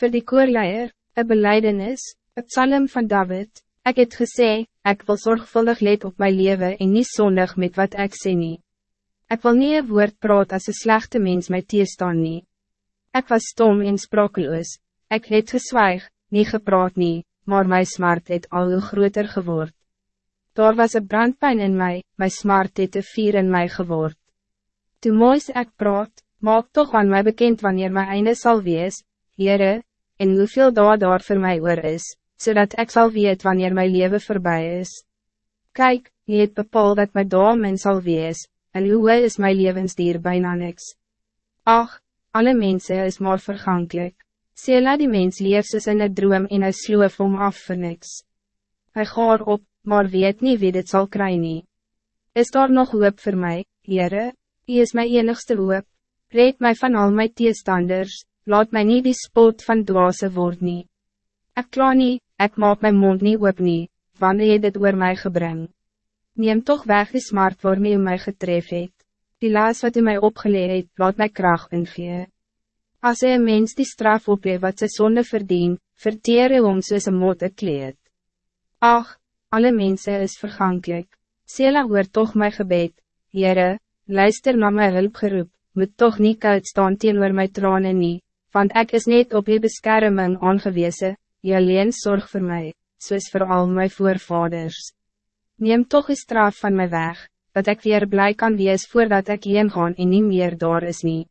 Voor die koorleier, een beleidenis, een psalm van David, ik het gesê, ik wil zorgvuldig let op mijn leven en niet zondig met wat ik sê nie. Ik wil niet een woord praat als een slechte mens my teestaan nie. Ik was stom en sprakeloos, ik het gezwijg, niet gepraat nie, maar mijn smart het al hoe groter geword. Daar was een brandpijn in mij, mijn smart het een vier in mij geword. Toe moois ek praat, maak toch aan mij bekend wanneer mijn einde zal wees, Heere, en hoeveel daar daar voor mij oor is, zodat ik zal weet wanneer mijn leven voorbij is. Kijk, je het bepaald dat mijn damen zal wees, en hoe is mijn levensdier bijna niks. Ach, alle mensen is maar vergankelijk. Sela die mens leef soos in een droom en hy sloof om af vir niks. Hy gaar op, maar weet niet wie dit zal krijgen. Is daar nog hoop voor mij, Heere? Hij is mijn enigste hoop. Red mij van al mijn teestanders, laat mij niet die spot van dwaze woord nie. Ek kla nie, ek maak mijn mond niet op nie, wanneer je dit oor mij gebring. Neem toch weg die smart waarmee u mij getref het. Die laas wat u mij opgeleid het, laat mij kracht ingee. Als een mens die straf opleef wat sy zonde verdien, verteer hy om soos een motte kleed. Ach, alle mensen is vergankelijk. Sela hoor toch mijn gebed, Heere, luister naar mijn hulpgeroep, moet toch niet koud staan teenoor my tranen nie, want ik is niet op je bescherming aangewezen, je alleen zorg voor mij, soos voor al mijn voorvaders. Neem toch een straf van mij weg, dat ik weer blij kan wees voordat ik heen gaan en niet meer daar is niet.